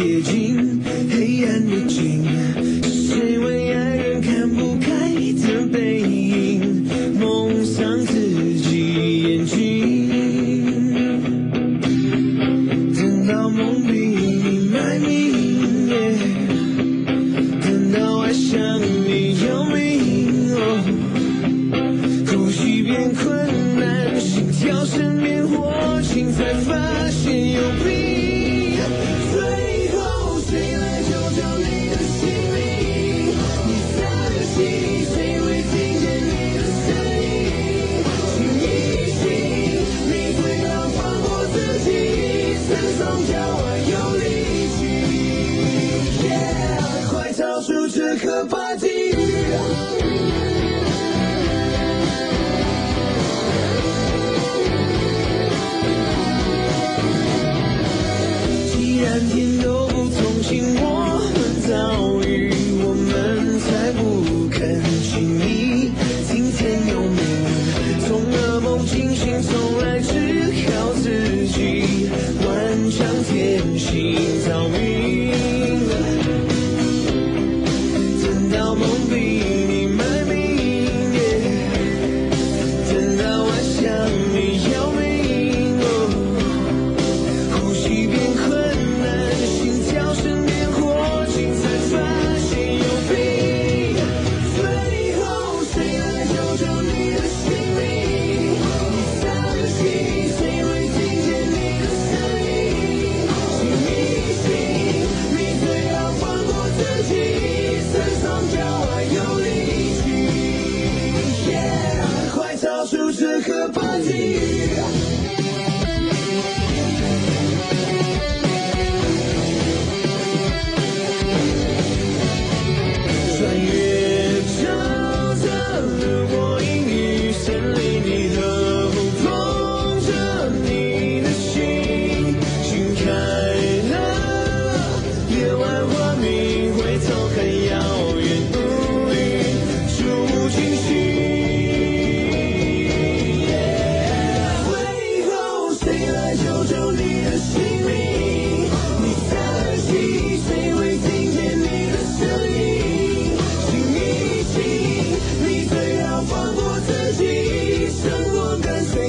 接近黑暗的井，谁为爱人看不开的背影，蒙上自己眼睛。等到梦里你卖命，等到爱上你要命，哦，呼吸变困难，心跳身边火星，才发现有病。都不同情我们早叫我有力气快掏出这个吧你